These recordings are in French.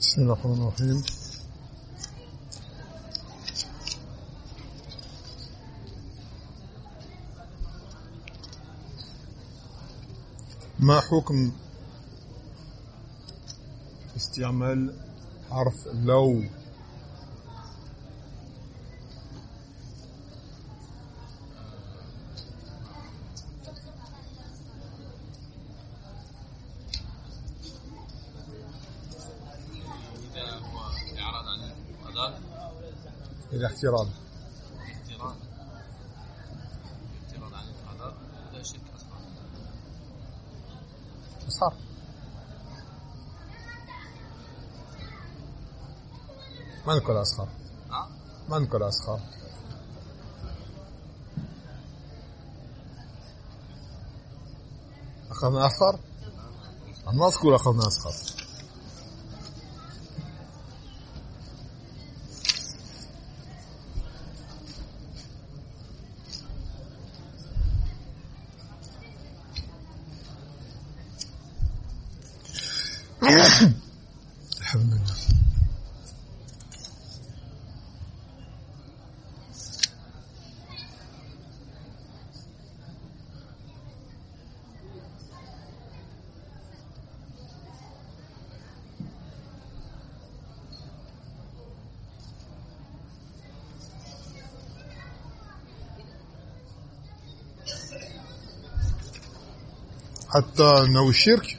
بسم الله الرحمن الرحيم. ما حكم استعمال حرف لو إذا هو إعراض عن القضاء الاحترام اعتراض اعتراض عن القضاء هذا شرك أصغر صح ما نقول أصغر؟ ما نقول أصغر. أخذنا أصغر؟ ما تقول أخذنا أصغر. حتى نوع الشرك؟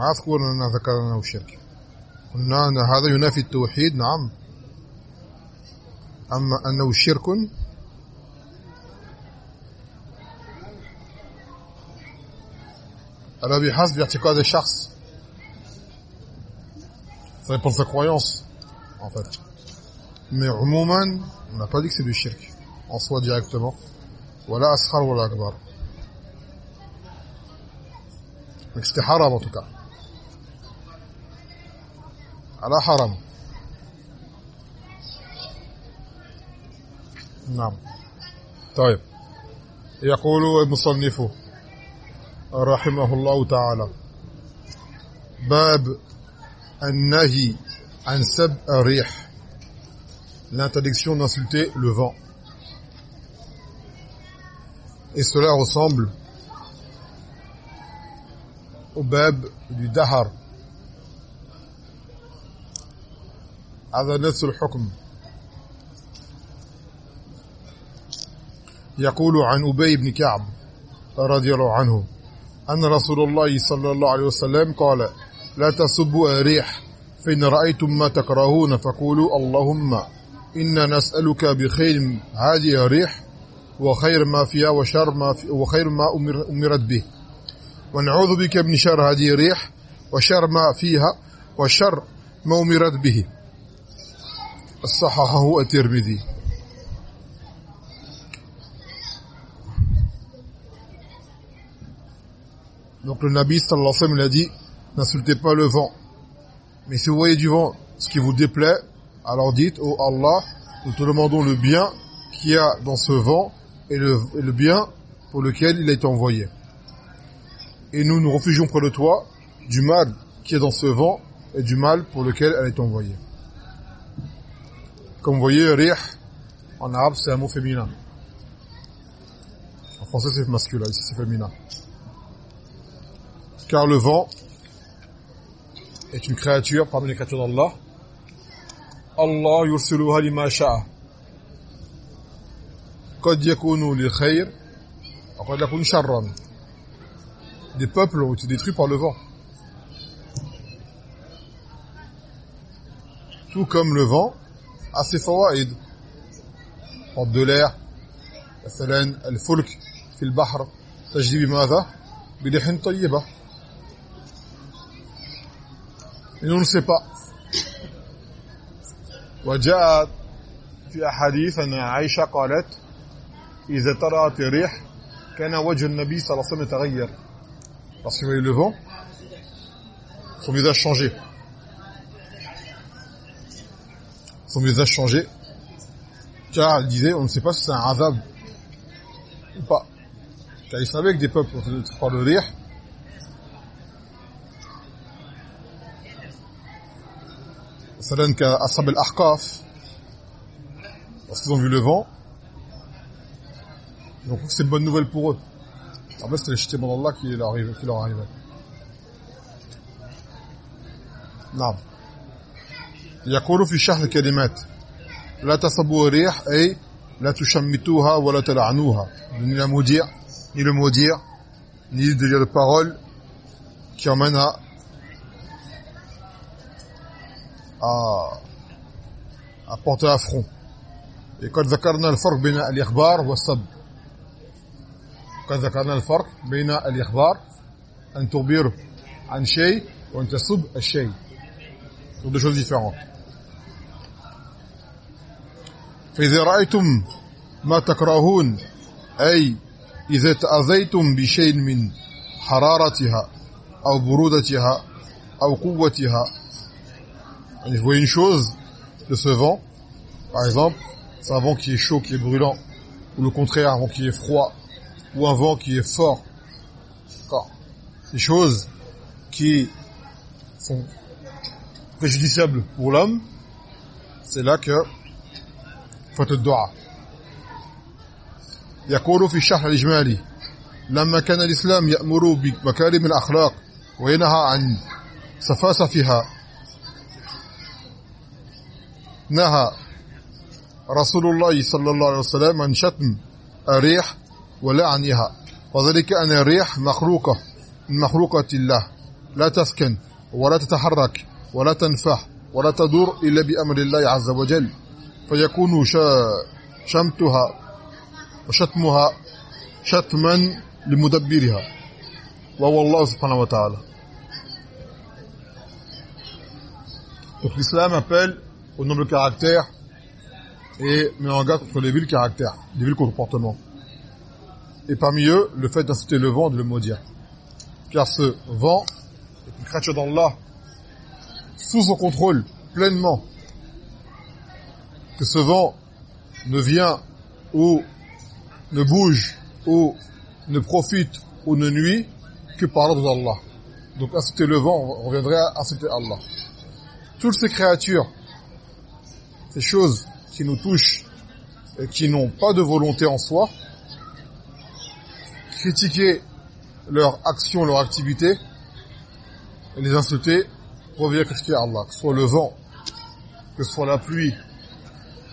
معذكر أن ذكرنا الشرك قلنا أن هذا ينافي التوحيد نعم. أما أنه شرك الا بحسب اعتقاد الشخص. C'est pour sa croyance فات مي عموما on n'a pas dit que c'est du shirk en soi directement. ولا أصغر ولا أكبر. استحاره بطقه على حرام نعم طيب يقول المصنف رحمه الله تعالى باب النهي عن سب الريح l'interdiction d'insulter le vent et cela ressemble au bab du dahar هذا نفس الحكم. يقول عن أبي بن كعب رضي الله عنه أن رسول الله صلى الله عليه وسلم قال لا تسبوا الريح فإن رأيتم ما تكرهون فقولوا اللهم إنا نسألك بخير هذه الريح وخير ما فيها وشر ما في وخير ما أمر أمرت به. ونعوذ بك من شر هذه الريح وشر ما فيها وشر ما أمرت به. صححه الترمذي Donc le Nabi sallallahu alayhi wa sallam l'a dit n'insultez pas le vent. Mais si vous voyez du vent ce qui vous déplaît, alors dites oh Allah, nous te demandons le bien qu'il y a dans ce vent et le, et le bien pour lequel il a été envoyé. Et nous nous réfugions près de toi du mal qui est dans ce vent et du mal pour lequel elle a été envoyée. Comme vous voyez, rih, en arabe, c'est un mot féminin. En français, c'est masculin, ici, c'est féminin. Car le vent est une créature parmi les créatures d'Allah. Allah yursiluha lima sha'a. Yakunu lil khayr, yakunu sharran. Des peuples ont été détruits par le vent. Tout comme le vent fawaïd. Porte de l'air, مثلا الفلك في البحر تجري بماذا؟ بريح طيبة. Sait pas. وجاء في أحاديث أن عائشة قالت إذا طرأت الريح كان وجه النبي صلى الله عليه وسلم يتغير parce voyait le vent son visage changeait vaut mieux changer. Car elle disait, on ne sait pas si c'est un azab ou pas. Car il savait que des peuples par le rire. Ça donne qu'à Ashab épreuves. Parce qu'ils ont vu le vent, donc c'est une bonne nouvelle pour eux. En fait, c'est le châtiment qui leur arrive, qui. Non. يقول في شرح الكلمات لا تصبوا الريح أي لا تشمتوها ولا تلعنوها. Ni la maudire ni le maudire ni de dire de paroles qui à à, et قد ذكرنا الفرق بين الإخبار والسب قد ذكرنا الفرق بين الإخبار أن تخبر عن شيء وأن تسب الشيء sont deux choses différentes. فإذا رأيتم ما تكرهون أي إذا تأذيتم بشيء من حرارتها أو برودتها أو قوتها يعني vous voyez une chose de ce vent par exemple c'est un vent qui est chaud qui est brûlant ou le contraire un vent qui est froid ou un vent qui est fort d'accord des choses qui sont préjudiciables pour l'homme c'est là que فات الدعاء. يقول في الشرح الإجمالي لما كان الإسلام يأمر بمكارم الأخلاق وينهى عن سفاسفها نهى رسول الله صلى الله عليه وسلم عن شتم الريح ولعنها وذلك أن الريح مخلوقة من مخلوقة الله لا تسكن ولا تتحرك ولا تنفح ولا تدور إلا بأمر الله عز وجل. فيكون شمتها وشتمها شتما لمدبرها وهو الله سبحانه وتعالى Donc l'islam appelle au noble caractère et met en garde contre les villes caractères, les villes comportements. Et parmi eux, le fait d'inciter le vent de le maudire. Car ce vent est une créature d'Allah sous son contrôle pleinement que ce vent ne vient ou ne bouge ou ne profite ou ne nuit que par l'ordre d'Allah. Donc inciter le vent, on reviendrait à inciter Allah. Toutes ces créatures, ces choses qui nous touchent et qui n'ont pas de volonté en soi, critiquer leur action, leur activité, les insulter, revient critiquer Allah, que ce soit le vent, que ce soit la pluie,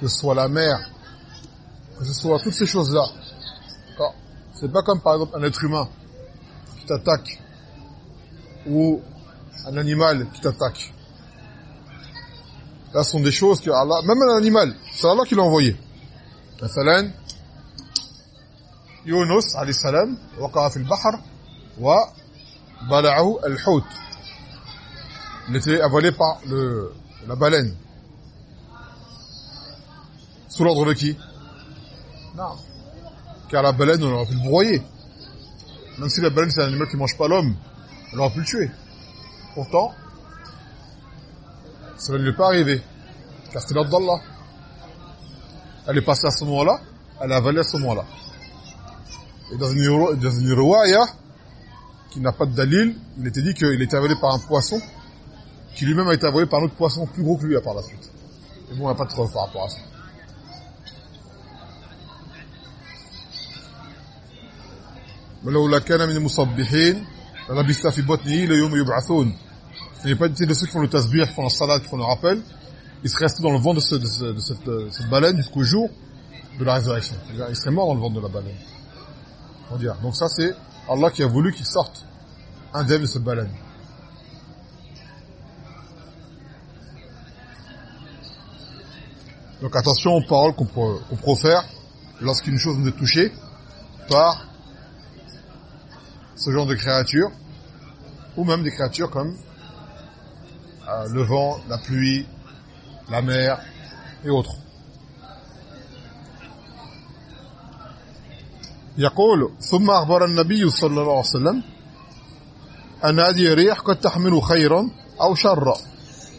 que ce soit la mer, que ce soit toutes ces choses-là. C'est pas comme par exemple un être humain qui t'attaque ou un animal qui t'attaque. Là, ce sont des choses que Allah, même un animal, c'est Allah qui l'a envoyé. مثلا يونس عليه السلام وقع في البحر وبلعه الحوت il était avalé par le, la baleine sous l'ordre de qui? Non. Car la baleine, on aurait pu le broyer. Même si la baleine, c'est un animal qui mange pas l'homme, on aurait pu le tuer. Pourtant, cela ne lui est pas arrivé. Car c'était l'ordre d'Allah. Elle est passée à ce moment-là, elle a avalé à ce moment-là. Et dans une, dans une qui n'a pas de dalil, il était dit qu'il était avalé par un poisson, qui lui-même a été avalé par un autre poisson plus gros que lui par la suite. Et bon, on n'a pas de preuve par rapport à ça. ولولا كان من المصبحين لبث في بطنه ليوم يبعثون ce n'est pas de ceux qui font le tasbih qui font la salat qui font le rappel il serait resté dans le ventre de, ce, de, ce, de cette, de cette baleine jusqu'au jour de la résurrection il serait mort dans le ventre de la baleine on va dire donc ça c'est Allah qui a voulu qu'il sorte indemne de cette baleine donc attention aux paroles qu'on qu profère lorsqu'une chose nous est touchée par ce genre de créatures, ou même des créatures comme euh, le vent, la pluie, la mer et autres. يقول ثم أخبر النبي صلى الله عليه وسلم أن هذه الريح قد تحمل خيرا أو شرا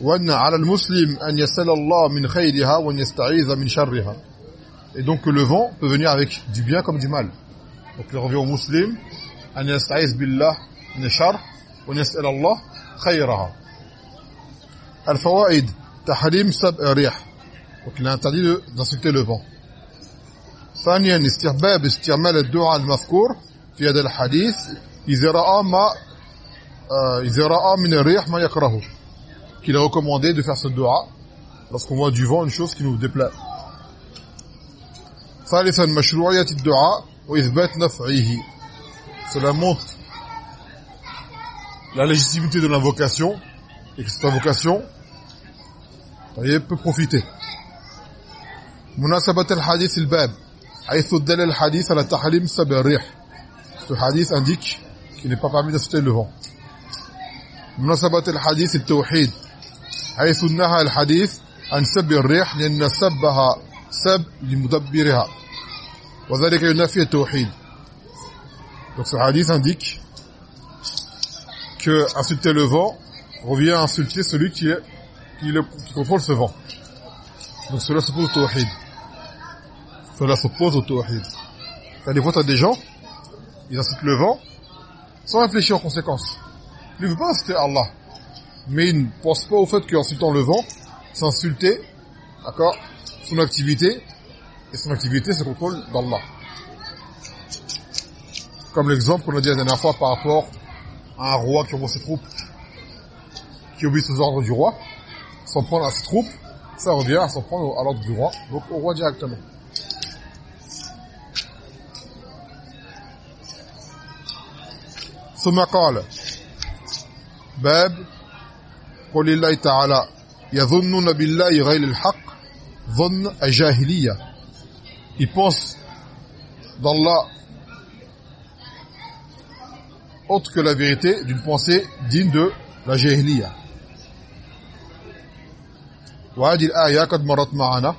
وأن على المسلم أن يسأل الله من خيرها وأن يستعيذ من شرها et donc le vent peut venir avec du bien comme du mal donc il revient au musulman أن يستعيذ بالله من الشر ونسأل الله خيرها. الفوائد tahrim sab rih donc il a interdit ثانيا استحباب استعمال الدعاء المذكور في هذا الحديث إذا رأى ما آه، إذا رأى من الريح ما يكرهه. qu'il a recommandé de faire ce dua lorsqu'on voit du vent une chose qui nous déplaît. ثالثا مشروعية الدعاء وإثبات نفعه. cela montre la légitimité de l'invocation et que cette invocation vous voyez, peut profiter مناسبة الحديث الباب حيث دل الحديث على تحريم سب الريح ce hadith indique qu'il n'est pas permis d'insulter le vent مناسبة الحديث التوحيد حيث نهى الحديث عن سب الريح لأن سبها سب لمدبرها وذلك ينافي التوحيد donc ce hadith indique que insulter le vent revient à insulter celui qui est qui, le, contrôle ce vent. Donc cela s'oppose au tawhid. Cela s'oppose au tawhid. T'as des fois t'as des gens ils insultent le vent sans réfléchir aux conséquences. Il ne veut pas insulter Allah. Mais il ne pense pas au fait qu'en insultant le vent c'est insulter d'accord son activité et son activité c'est le contrôle d'Allah comme l'exemple qu'on a dit la dernière fois par rapport à un roi qui envoie ses troupes qui obéissent aux ordres du roi s'en prendre à ses troupes ça revient à s'en prendre à l'ordre du roi donc au roi directement ثم قال باب قول الله تعالى يظنون بالله غير الحق ظن الجاهلية ils pensent d'Allah autre que la vérité d'une pensée digne de la jahiliya وهذه الآية قد مرت معنا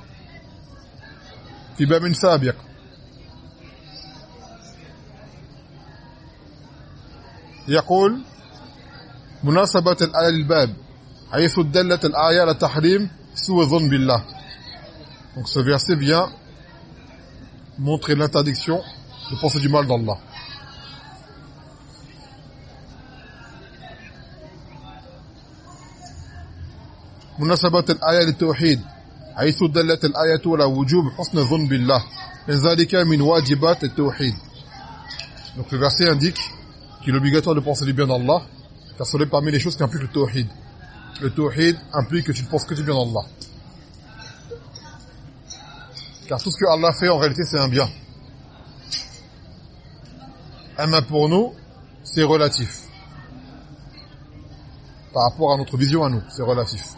في باب سابق يقول مناسبة الآية للباب حيث دلت الآية على تحريم سوء الظن بالله donc ce verset vient montrer l'interdiction de penser du mal d'Allah مناسبة الآية للتوحيد حيث دلت الآية على وجوب حسن الظن بالله من ذلك من واجبات التوحيد donc le verset indique qu'il est obligatoire de penser du bien d'Allah car cela est parmi les choses qui impliquent le tawhid le tawhid implique que tu ne penses que du bien d'Allah car tout ce que Allah fait en réalité c'est un bien un mal pour nous c'est relatif par rapport à notre vision à nous c'est relatif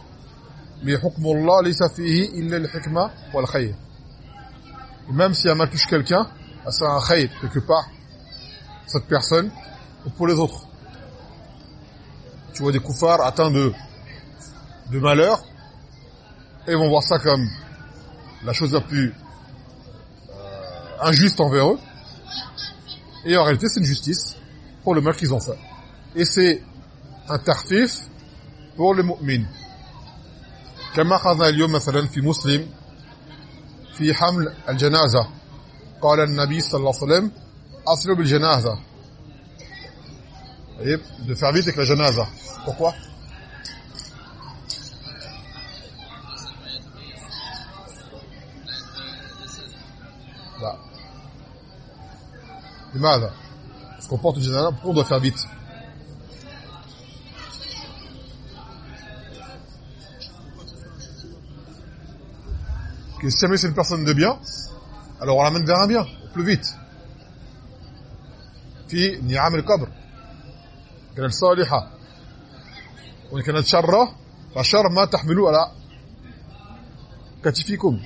mais hukmullah laysa fihi illa al-hikma même si un mal touche quelqu'un a un khayr quelque part cette personne ou pour les autres. Tu vois des koufars atteints de de malheur et ils vont voir ça comme la chose la plus euh, injuste envers eux. Et en réalité c'est une justice pour le mal qu'ils ont fait. Et c'est un tartif pour les mu'mins كما أخذنا اليوم مثلا في مسلم في حمل الجنازة. قال النبي صلى الله عليه وسلم أصلوا بالجنازة. طيب de faire vite avec la janaza pourquoi لا. لماذا؟ Parce qu'on porte une on doit faire vite. que si jamais c'est une personne de bien, alors on l'amène vers un bien, au plus vite. في نعام القبر كانت صالحة وإن كانت شرة فشر ما تحملوا على كتفكم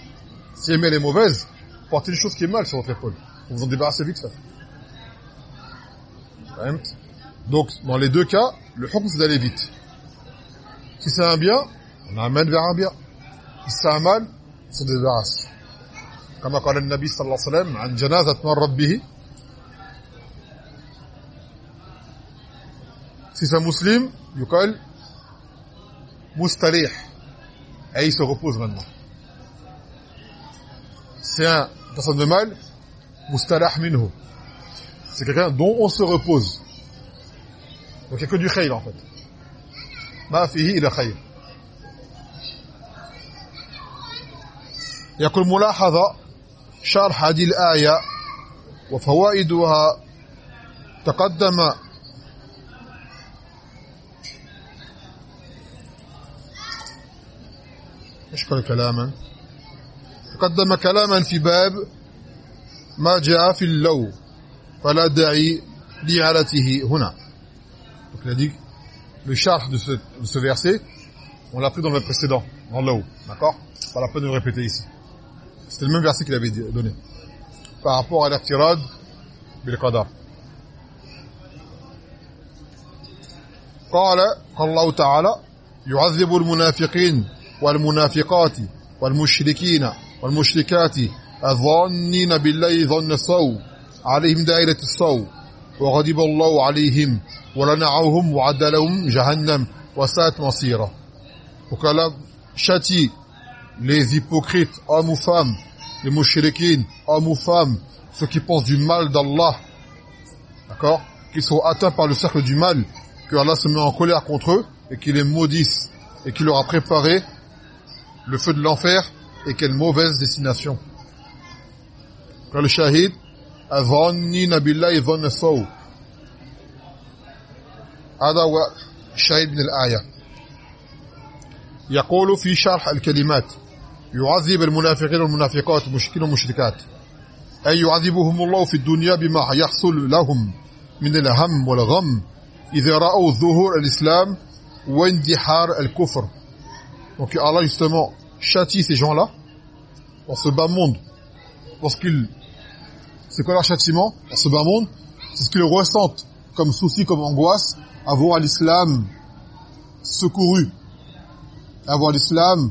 si elle est mauvaise portez une chose qui est mal sur votre épaule vous vous en débarrassez vite fait فهمت donc dans les deux cas le hukm c'est d'aller vite si c'est un bien on amène vers un bien si c'est un mal se débarrasse كما قال النبي صلى الله عليه وسلم عن جنازة مرت به un musulman يقال مستريح il se repose maintenant c'est un personne de mal mustarah minhu c'est quelqu'un dont on se repose donc il n'y a que du khayr en fait ma fihi ila khayr يقول ملاحظة شرح هذه الآية وفوائدها تقدم اشكر كلاما تقدم كلاما في باب ما جاء في اللو فلا داعي لإعالته هنا donc il a dit le charge de ce, de ce verset on l'a pris dans le précédent dans l'eau d'accord pas la peine de le répéter ici c'était le même verset qu'il avait donné. Par rapport à l'irtirad bil qadar. قال قال الله تعالى يعذب المنافقين والمنافقات والمشركين والمشركات الظانين بالله ظن السوء عليهم دائرة السوء وغضب الله عليهم ولنعوهم وعد لهم جهنم وساءت Donc Allah châtie les hypocrites, hommes ou femmes, les mouchriquines, hommes ou femmes, ceux qui pensent du mal d'Allah, d'accord Qui sont atteints par le cercle du mal, que Allah se met en colère contre eux, et qu'il les maudisse, et qu'il leur a préparé le feu de l'enfer, et quelle mauvaise destination. Quand le shahid, أظنين بالله ظن السوء هذا هو الشاهد من الآية يقول في شرح الكلمات يعذب المنافقين والمنافقات المشركين والمشركات أي يعذبهم الله في الدنيا بما يحصل لهم من الهم والغم إذا رأوا ظهور الإسلام واندحار الكفر donc Allah justement châtie ces gens-là dans ce bas monde parce qu'ils c'est quoi leur châtiment dans ce bas monde c'est ce qu'ils ressentent comme souci comme angoisse à voir l'islam secouru à voir l'islam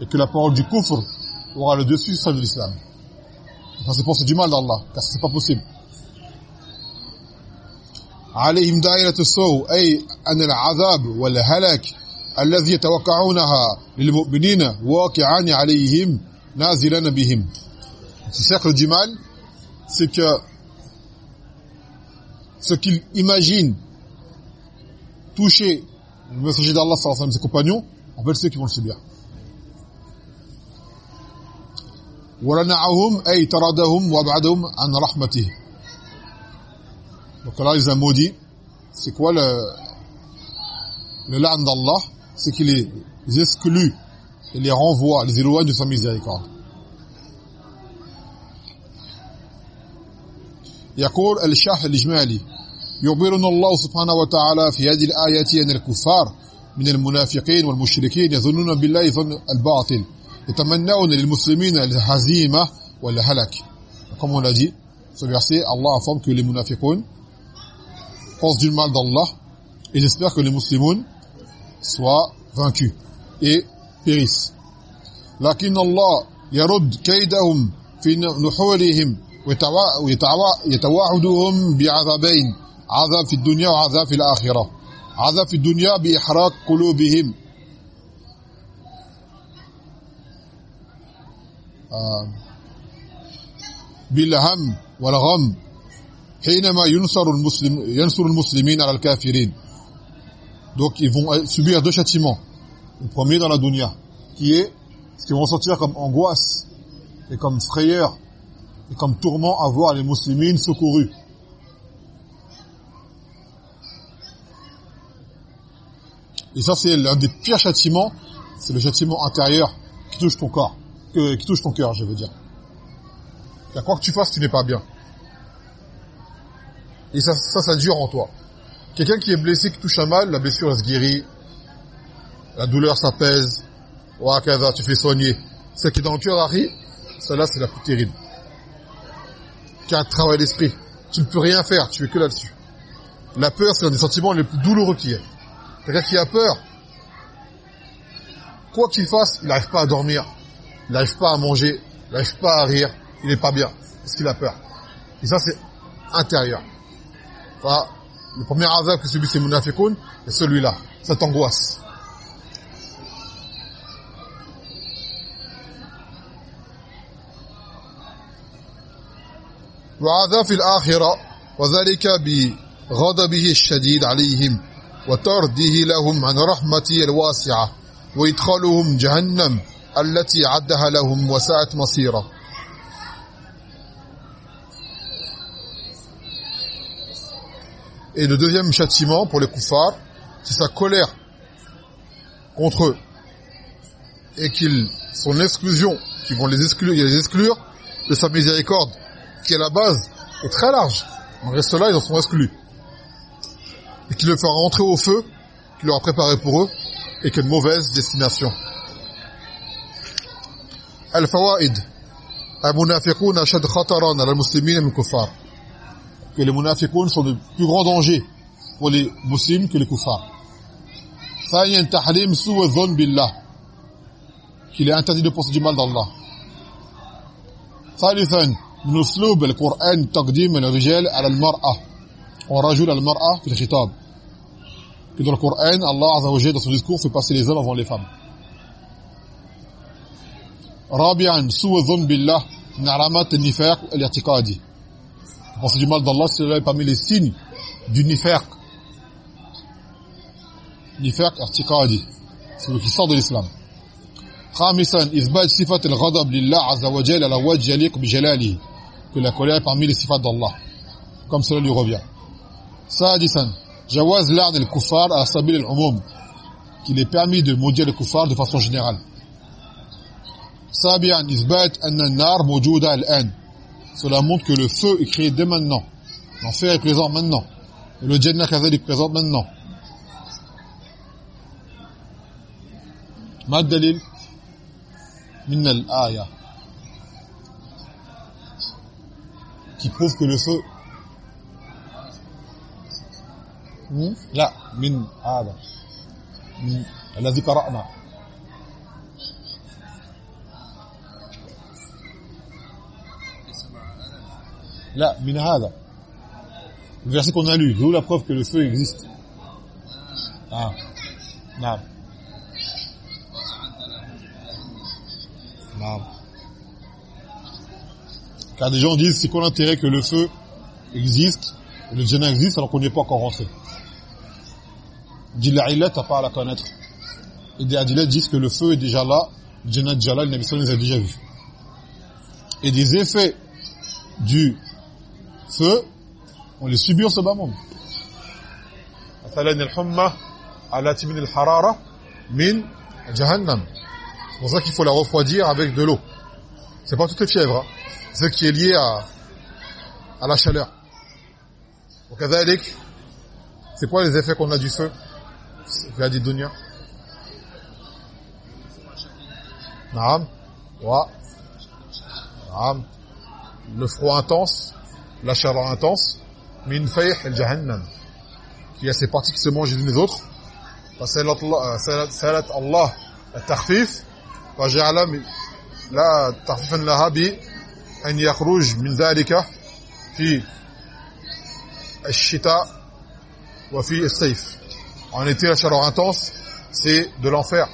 et que la parole du kufr aura le dessus sur celle de l'islam ça c'est penser du mal d'Allah car c'est pas possible عليهم دائرة السوء أي أن العذاب والهلاك الذي يتوقعونها للمؤمنين واقعان عليهم نازلا بهم ce cercle du mal c'est que ce qu'ils imaginent toucher le messager d'Allah sallallahu alayhi wa sallam et ses compagnons en fait ceux qui vont le subir ولنعهم أي تردهم وأبعدهم عن رحمته. Donc là ont maudit. C'est quoi le le la'an d'Allah? C'est qu'il les exclut et les renvoie les éloigne de sa miséricorde. يقول الشرح الإجمالي يخبرنا الله سبحانه وتعالى في هذه الآية أن الكفار من المنافقين والمشركين يظنون بالله ظن الباطل. يتمنون للمسلمين comme on l'a dit ce verset Allah informe que les munafiqun pensent du mal d'Allah et j'espère que les musulmans soient vaincus لكن الله يرد كيدهم في نحورهم ويتوعدهم بعذابين عذاب في الدنيا وعذاب في الآخرة عذاب في الدنيا بإحراق قلوبهم بالهم والغم حينما ينصر المسلم ينصر المسلمين على الكافرين donc ils vont subir deux châtiments le premier dans la dunya qui est ce qu'ils vont sentir comme angoisse et comme frayeur et comme tourment à voir les musulmans secourus et ça c'est l'un des pires châtiments c'est le châtiment intérieur qui touche ton corps qui touche ton cœur je veux dire car quoi que tu fasses tu n'es pas bien et ça, ça, ça dure en toi. Quelqu'un qui est blessé, qui touche un mal, la blessure elle se guérit, la douleur s'apaise, tu fais soigner. Celle qui est dans le cœur arrive, celle-là c'est la plus terrible. Un travail d'esprit. Tu ne peux rien faire, tu es que là-dessus. La peur, c'est un des sentiments les plus douloureux qui est. Quelqu'un qui a peur, quoi qu'il fasse, il n'arrive pas à dormir, il n'arrive pas à manger, il n'arrive pas à rire, il n'est pas bien, parce qu'il a peur. Et ça, c'est intérieur. Enfin, le premier azab que subissent les munafiqoun, c'est celui-là, cette angoisse. وعذاب في الآخرة وذلك بغضبه الشديد عليهم وطرده لهم عن رحمته الواسعة وإدخالهم جهنم التي عدها لهم وساءت مصيرا Et le deuxième châtiment pour les koufars, c'est sa colère contre eux. Et qu'ils, son exclusion, qu'ils vont les exclure, les exclure de sa miséricorde, qui est la base, est très large. Malgré cela, ils en sont exclus. Et qu'il le fera rentrer au feu, qu'il leur a préparé pour eux, et quelle mauvaise destination. Al-Fawaid. Al-Munafiqun ashad khataran ala muslimin min kuffar. Que les munafiqun sont de plus grands dangers pour les musulmans que les kuffars. ثانيا تحريم سوء الظن بالله qu'il est interdit de penser du mal d'Allah. ثالثا من اسلوب القرآن تقديم الرجال على المرأة ورجل المرأة في الخطاب que dans le Coran Allah Azza wa Jalla dans son discours fait passer les hommes avant les femmes رابعا سوء الظن بالله من علامات النفاق الاعتقادي penser du mal d'Allah c'est parmi les signes du nifaq nifaq اعتقادي celui qui sort de l'islam خامسا اثبات صفه الغضب لله عز وجل على وجه يليق بجلاله que la colère est parmi les sifat d'Allah comme cela lui revient سادسا جواز لعن الكفار على سبيل العموم qu'il est permis de maudire les kuffars de façon générale سابعا اثبات ان النار موجوده الان cela montre que le feu est créé dès maintenant l'enfer est présent maintenant et le jannah كذلك présent maintenant ما الدليل من الآية qui prouve que le feu Hmm? لا من هذا من الذي قرأنا Là, minahada. Le verset qu'on a lu, d'où la preuve que le feu existe. Ah. Non. Non. Car des gens disent, c'est quoi l'intérêt que le feu existe, et le djinn existe, alors qu'on n'y est pas encore rentré. Dila illat, pas à la connaître. Et des adilats disent que le feu est déjà là, le djinn est déjà là, le les a déjà vus. Et des effets du ce, on les subit en ce bas monde. C'est pour ça qu'il faut la refroidir avec de l'eau. C'est pas toutes les fièvres, hein. ce qui est lié à, à la chaleur. Donc, c'est quoi les effets qu'on a du feu? Le froid intense la chaleur intense min fayh al-jahannam qui a ses parties qui se mangent les unes les autres فسألت الله التخفيف وجعل لا تخفيفا لها بأن يخرج من ذلك في الشتاء وفي الصيف en été la chaleur intense c'est de l'enfer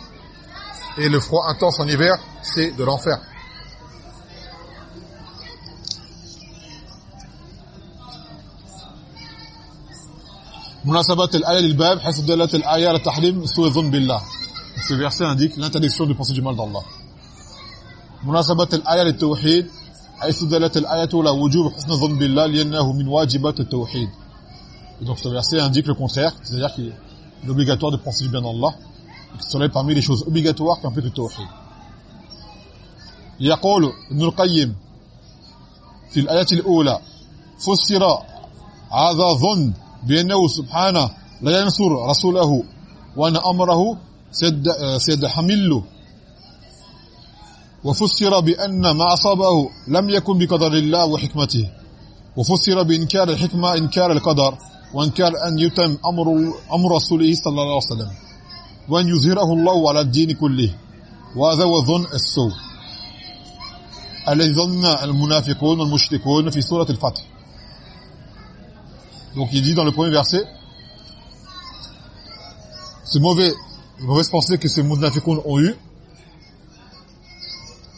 et le froid intense en hiver c'est de l'enfer مناسبة الآية للباب حيث دلت الآية على تحريم سوء الظن بالله ce verset indique l'interdiction de penser du mal d'Allah مناسبة الآية للتوحيد حيث دلت الآية على وجوب حسن الظن بالله لأنه من واجبات التوحيد et donc ce verset indique le contraire c'est-à-dire qu'il est obligatoire de penser du bien d'Allah et que cela est parmi les choses obligatoires qui impliquent le tawhid يقول ابن القيم في الآية الأولى فسر هذا ظن بأنه سبحانه لا ينصر رسوله وأن أمره سيد, سيدحمل له وفسر بأن ما أصابه لم يكن بقدر الله وحكمته. وفسر بإنكار الحكمة إنكار القدر وإنكار أن يتم أمر, أمر رسوله صلى الله عليه وسلم. وأن يظهره الله على الدين كله. وهذا هو ظن السوء. الذي ظن المنافقون والمشركون في سورة الفتح. Donc il dit dans le premier verset ce mauvais mauvaise pensée que ces munafiqoun ont eu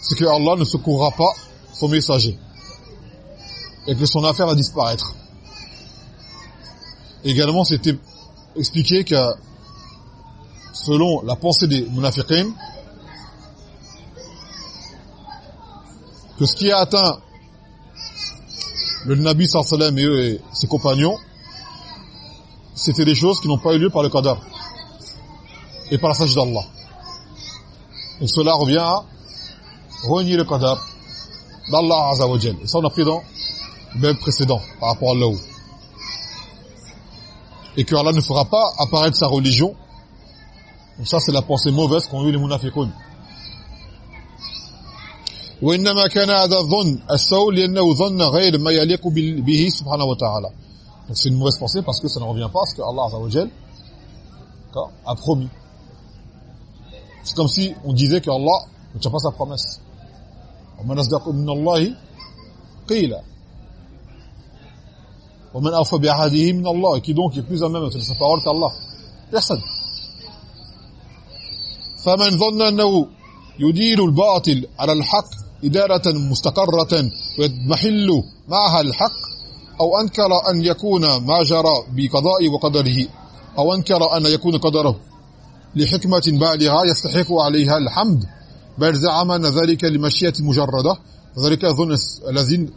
c'est que Allah ne secourra pas son messager et que son affaire va disparaître. Également c'était expliqué que selon la pensée des munafiqin que ce qui a atteint le Nabi sallallahu et ses compagnons c'était des choses qui n'ont pas eu lieu par le qadar et par la sagesse d'Allah. Et cela revient à renier le qadar d'Allah Azza wa Et ça on a pris dans le même précédent par rapport à Allah. Et que Allah ne fera pas apparaître sa religion. Donc ça c'est la pensée mauvaise qu'ont eu les munafiqun. وإنما كان هذا الظن السوء لأنه ظن غير ما يليق به سبحانه وتعالى Donc c'est une mauvaise pensée parce que ça ne revient pas à ce que Allah Azza a promis c'est comme si on disait que Allah ne tient pas sa promesse ومن أصدق من الله قيل ومن أوفى بعهده من الله qui donc est plus à même de sa parole qu'Allah personne فمن ظن أنه يدير الباطل على الحق إدارة مستقرة ويضمحل معها الحق أو أنكر أن يكون ما جرى بقضاء وقدره أو أنكر أن يكون قدره لحكمة بالغة يستحق عليها الحمد بل زعم أن ذلك لمشيئة مجردة وذلك ظن الذين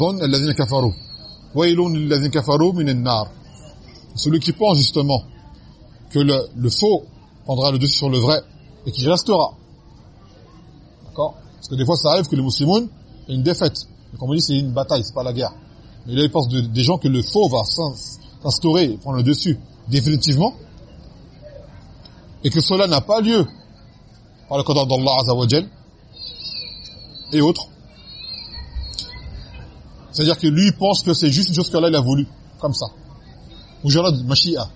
ظن الذين كفروا ويل للذين كفروا من النار celui qui pense justement que le, le faux prendra le dessus sur le vrai et qui restera d'accord parce que des fois ça arrive que les musulmans une défaite comme on dit c'est une bataille c'est pas la guerre mais là, il pense de, des gens que le faux va s'instaurer, prendre le dessus définitivement, et que cela n'a pas lieu par le qadar d'Allah Azzawajal, et autres. C'est-à-dire que lui pense que c'est juste une chose qu'Allah il a voulu, comme ça. Ou de machia,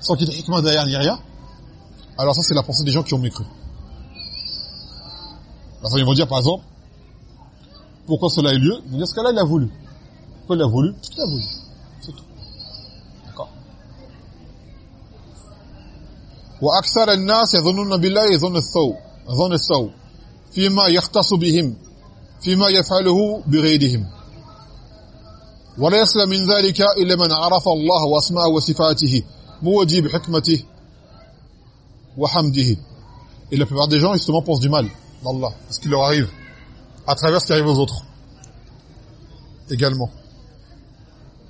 sans qu'il y ait hikmah derrière ni rien. Alors ça, c'est la pensée des gens qui ont mécru. Enfin, ils vont dire, par exemple, pourquoi cela a eu lieu? Ils vont dire ce qu'Allah il a voulu il a voulu, il a voulu. C'est tout. D'accord وأكثر الناس يظنون بالله يظن السوء يظن السوء فيما يختص بهم فيما يفعله بغيرهم ولا يسلم من ذلك إلا من عرف الله واسماءه وصفاته موجب حكمته وحمده Et la plupart des gens, justement, pensent du mal d'Allah, ce qui leur arrive, à travers ce qui arrive aux autres. Également.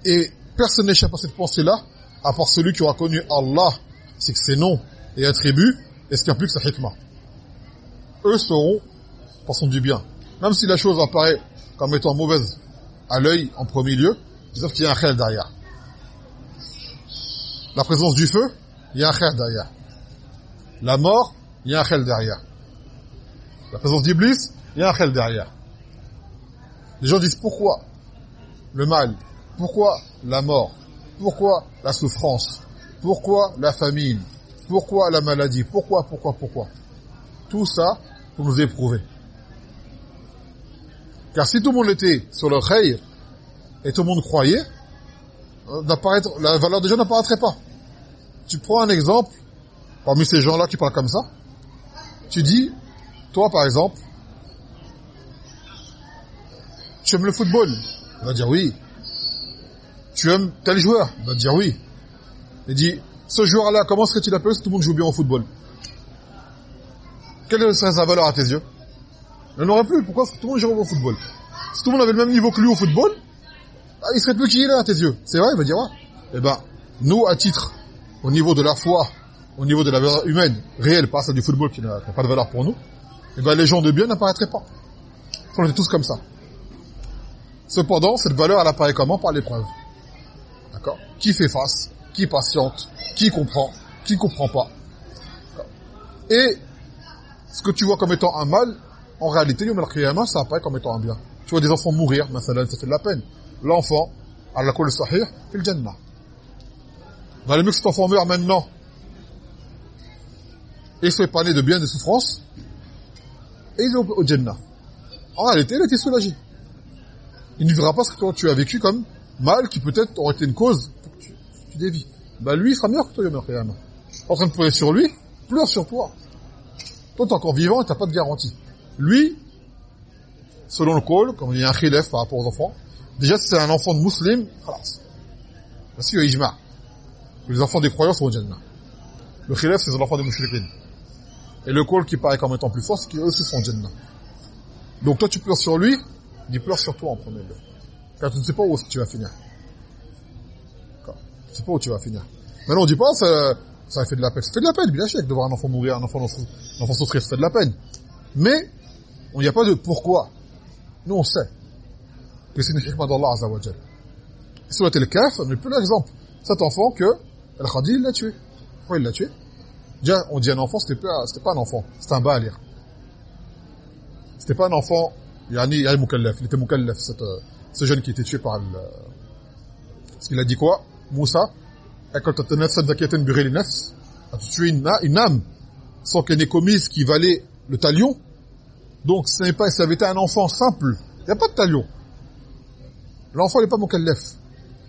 Et personne n'échappe à cette pensée-là, à part celui qui aura connu Allah, c'est que ses noms et attributs, qui implique sa hikmah. Eux seront, pensons du bien. Même si la chose apparaît comme étant mauvaise à l'œil en premier lieu, ils savent qu'il y a un khel derrière. La présence du feu, il y a un khel derrière. La mort, il y a un khel derrière. La présence d'Iblis, il y a un khel derrière. Les gens disent pourquoi le mal pourquoi la mort? Pourquoi la souffrance? Pourquoi la famine? Pourquoi la maladie? Pourquoi, pourquoi, pourquoi? Tout ça pour nous éprouver. Car si tout le monde était sur le khayr et tout le monde croyait, euh, la valeur des gens n'apparaîtrait pas. Tu prends un exemple, parmi ces gens-là qui parlent comme ça, tu dis, toi par exemple, tu aimes le football? On va dire oui tu aimes tel joueur Il va te dire oui. Il dit, ce joueur-là, comment serait-il appelé si tout le monde joue bien au football Quelle serait sa valeur à tes yeux Il n'en aurait plus. Pourquoi tout le monde joue au football Si tout le monde avait le même niveau que lui au football, ah, il serait plus qui il est à tes yeux. C'est vrai, il va dire, ouais. Eh ben, nous, à titre, au niveau de la foi, au niveau de la valeur humaine, réelle, pas celle du football qui n'a pas de valeur pour nous, eh ben, les gens de bien n'apparaîtraient pas. On est tous comme ça. Cependant, cette valeur, elle apparaît comment? Par l'épreuve. D'accord Qui fait face Qui patiente Qui comprend Qui comprend pas Et ce que tu vois comme étant un mal, en réalité, ça apparaît comme étant un bien. Tu vois des enfants mourir, mais ça fait de la peine. L'enfant, à la le sahih, le jannah. Les mieux que cet enfant meurt maintenant, et soit épargné de bien de souffrance, et il est au, au jannah. en réalité, il a été soulagé. Il ne vivra pas ce que toi, tu as vécu comme mal qui peut-être aurait été une cause pour que tu, tu. Bah lui, il sera meilleur que toi, Yom Kiyama. En train de pleurer sur lui, pleure sur toi. Toi, t'es encore vivant et t'as pas de garantie. Lui, selon le call, comme il y a un khilaf par rapport aux enfants, déjà, si c'est un enfant de musulman, khalas. Parce qu'il y a ijma. Les enfants des croyants sont au Jannah. Le khilaf, c'est les enfants des musulmans. Et le call qui paraît comme étant plus fort, c'est qu'eux aussi sont au Jannah. Donc toi, tu pleures sur lui, il pleure sur toi en premier lieu. Car tu ne sais pas où tu vas finir. Tu ne sais pas où tu vas finir. Maintenant, on dit pas, ça, ça fait de la peine. Ça fait de la peine, bien sûr, de voir un enfant mourir, un enfant, un enfant souffrir, ça fait de la peine. Mais, il n'y a pas de pourquoi. Nous, on sait que c'est une hikmah d'Allah Azza wa Jal. Sur le Kaf, on n'est plus l'exemple. Cet enfant que, Al-Khadi, il l'a tué. Pourquoi il l'a tué? On dit un enfant, c'était pas, pas un enfant, c'était un balir. C'était pas un enfant, yani, il mukallaf, il était mukallaf, cette, euh, ce jeune qui était tué par le... Parce qu'il a dit quoi? Moussa, quand tu as tué une, âme sans qu'elle n'ait commise qui valait le talion. Donc, ce n'est pas, ça avait été un enfant simple, il n'y a pas de talion. L'enfant n'est pas mukallaf.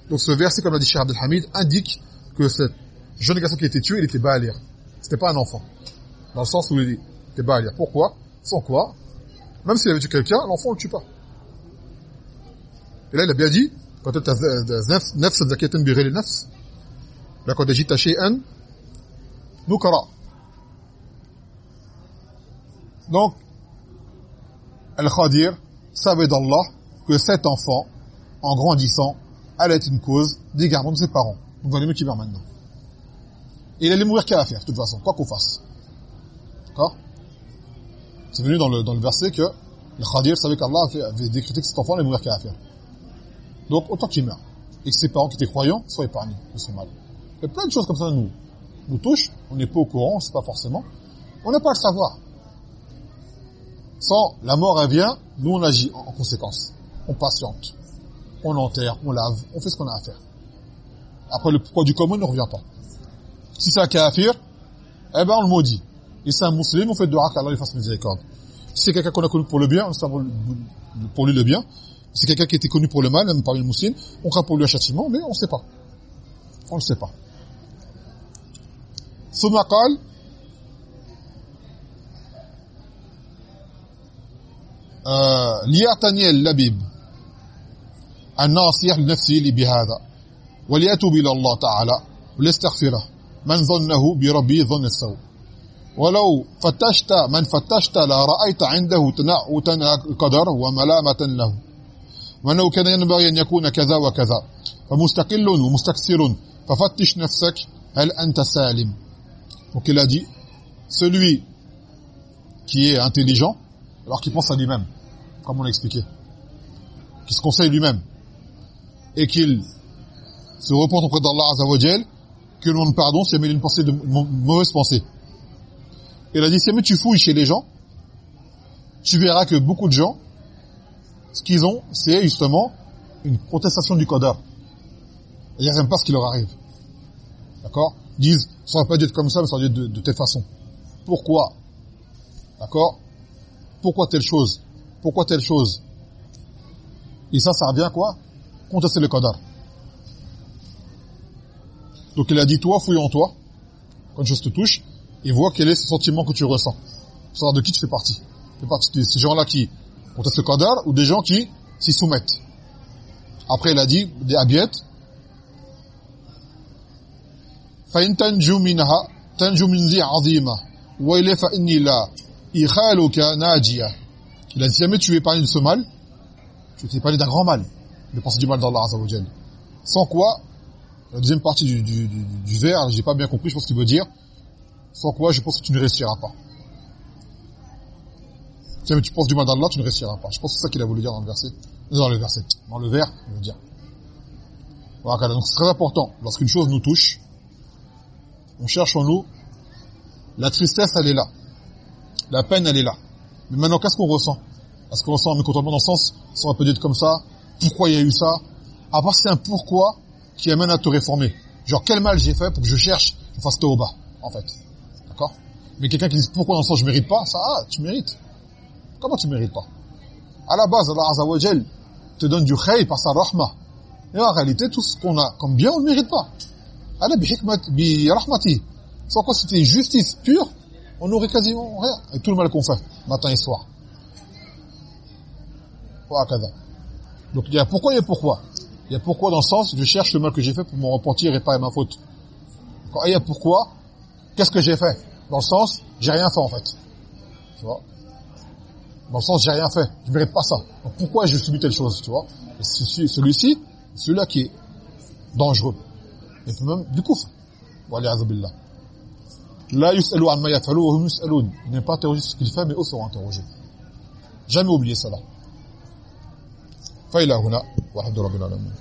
Donc, ce verset, comme l'a dit Cheikh Abdelhamid, indique que cette jeune garçon qui a été tué, il était baalir. C'était pas un enfant. Dans le sens où il était baalir. Pourquoi? Sans quoi? Même s'il avait tué quelqu'un, l'enfant ne le tue pas. Et là, il a bien dit, quand tu as neuf, zakatun bi ghayri nafs, la quand tu as shay'an nukara. Donc Al-Khadir savait d'Allah que cet enfant en grandissant allait être une cause d'égarement de ses parents. Donc allez nous qui maintenant. Et il allait mourir qu'à faire de toute façon, quoi qu'on fasse. D'accord? C'est venu dans le dans le verset que le Khadir savait qu'Allah avait, avait décrété que cet enfant allait mourir qu'à faire donc autant qu'il meurt et que ses parents qui étaient croyants soient épargnés de son mal il y a plein de choses comme ça nous, nous touchent, on n'est pas au courant, on ne sait pas forcément. On n'a pas à le savoir. Sans la mort, elle vient, nous on agit en, conséquence. On patiente, on enterre, on lave, on fait ce qu'on a à faire. Après, le pourquoi du commun ne revient pas. Si c'est un kafir, eh ben on le maudit. Et c'est un musulman, on fait de qu'Allah lui fasse miséricorde. Si c'est quelqu'un qu'on a connu pour le bien, on sait pour lui le bien. Si c'est quelqu'un qui était connu pour le mal, même parmi les musulmans, on craint pour lui un châtiment, mais on ne sait pas. On ne sait pas. ثم قال آه ليعتني اللبيب الناصح لنفسه بهذا وليتوب الى الله تعالى وليستغفره من ظنه بربي ظن السوء ولو فتشت من فتشت لرأيت عنده تنعتا القدر وملامة له وأنه كان ينبغي أن يكون كذا وكذا فمستقل ومستكثر ففتش نفسك هل أنت سالم Donc il a dit, celui qui est intelligent, alors qu'il pense à lui-même, comme on l'a expliqué, qui se conseille lui-même, et qu'il se repente auprès d'Allah Azzawajal, que l'on ne pardon si il a une pensée de mauvaise pensée. Il a dit, si tu fouilles chez les gens, tu verras que beaucoup de gens, ce qu'ils ont, c'est justement une protestation du Qadar. Ils n'aiment pas ce qui leur arrive. D'accord? Disent, ça va pas être comme ça, mais ça va être de, de telle façon. Pourquoi? D'accord? Pourquoi telle chose? Pourquoi telle chose? Et ça, ça revient à quoi? Contester le qadar. Donc il a dit, toi, fouille en toi, quand une chose te touche, et vois quel est ce sentiment que tu ressens. Savoir de qui tu fais partie. Tu fais partie de ces gens-là qui contestent le qadar, ou des gens qui s'y soumettent. Après, il a dit, des abiettes, فإن تنجو منها تنجو من ذي عظيمة وإلا فإني لا إخالك ناجية Il a dit, si jamais tu es épargné de ce mal, tu es épargné d'un grand mal, de penser du mal d'Allah Azza wa Jal. Sans quoi, la deuxième partie du, du, du, du vers, j'ai pas bien compris, je pense qu'il veut dire, sans quoi je pense que tu ne réussiras pas. Si tu penses du mal d'Allah, tu ne réussiras pas. Je pense que c'est ça qu'il a voulu dire dans le verset. Dans le verset. Dans le vers, il veut dire. Voilà, donc c'est très important. Lorsqu'une chose nous touche, on cherche en nous, la tristesse, elle est là. La peine, elle est là. Mais maintenant, qu'est-ce qu'on ressent? Est-ce qu'on ressent un mécontentement dans le sens, ça on peut dire comme ça, pourquoi il y a eu ça? À part c'est un pourquoi qui amène à te réformer. Genre, quel mal j'ai fait pour que je cherche, je fasse bas, en fait. D'accord? Mais quelqu'un qui dit pourquoi dans le sens je mérite pas, ça, ah, tu mérites. Comment tu mérites pas? À la base, Allah Azza te donne du khayr par sa rahma. Et en réalité, tout ce qu'on a comme bien, on ne mérite pas. Allah bi rahmati. Sans quoi c'était justice pure, on n'aurait quasiment rien. Et tout le mal qu'on fait, matin et soir. Donc il y a pourquoi et pourquoi. Il y a pourquoi dans le sens, je cherche le mal que j'ai fait pour me repentir et pas ma faute. Quand il y a pourquoi, qu'est-ce que j'ai fait? Dans le sens, j'ai rien fait en fait. Tu vois? Dans le sens, j'ai rien fait. Je ne mérite pas ça. Donc pourquoi je subis telle chose, tu vois Celui-ci, celui-là qui est dangereux. Et puis même du coup. billah. La yus'alu amma yaf'alu wa hum yus'alun. Il n'est pas interrogé sur ce qu'il fait, mais eux seront interrogés. Jamais oublier cela. فإلى هنا والحمد لله رب العالمين